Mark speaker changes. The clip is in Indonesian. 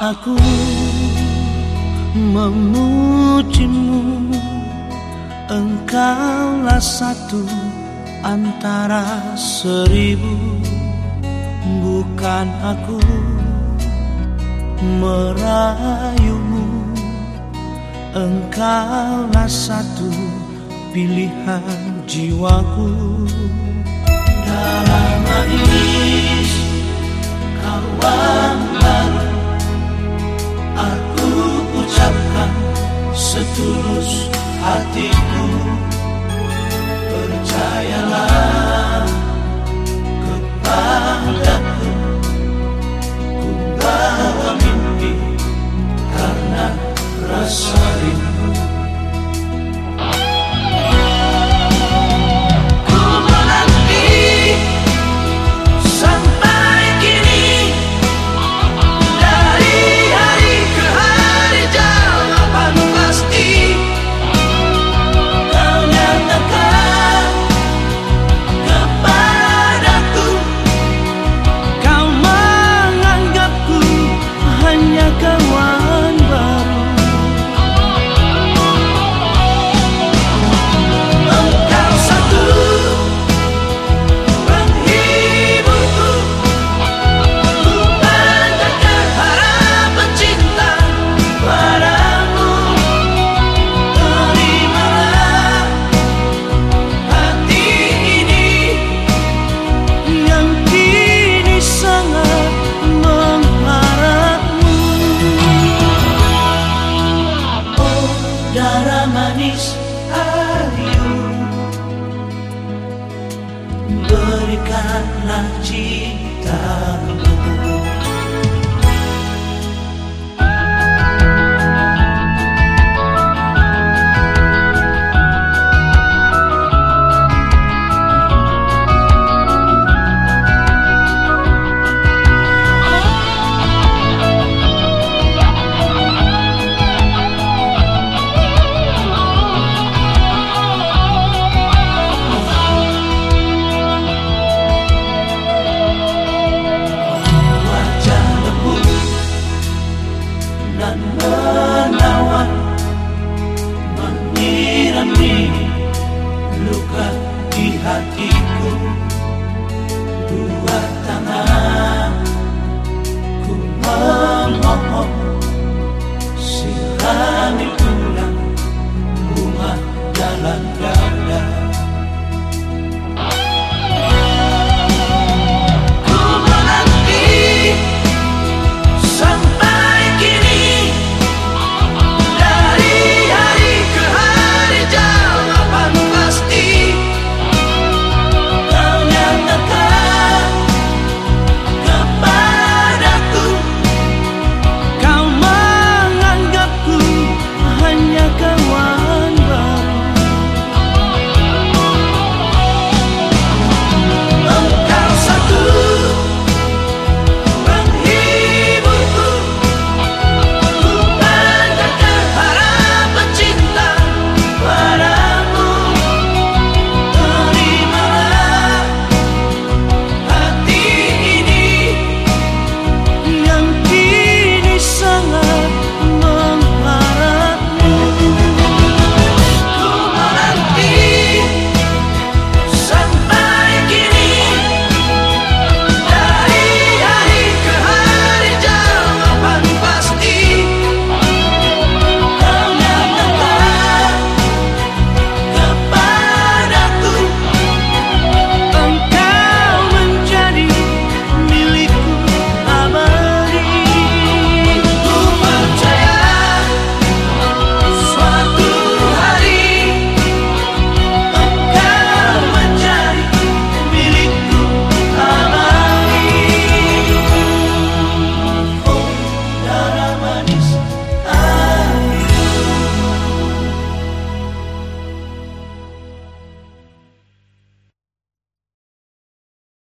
Speaker 1: aku memujimu Engkaulah satu antara seribu. Bukan aku merayumu Engkaulah satu pilihan jiwaku. Dalam Tuhanlah cintamu You. buat ah.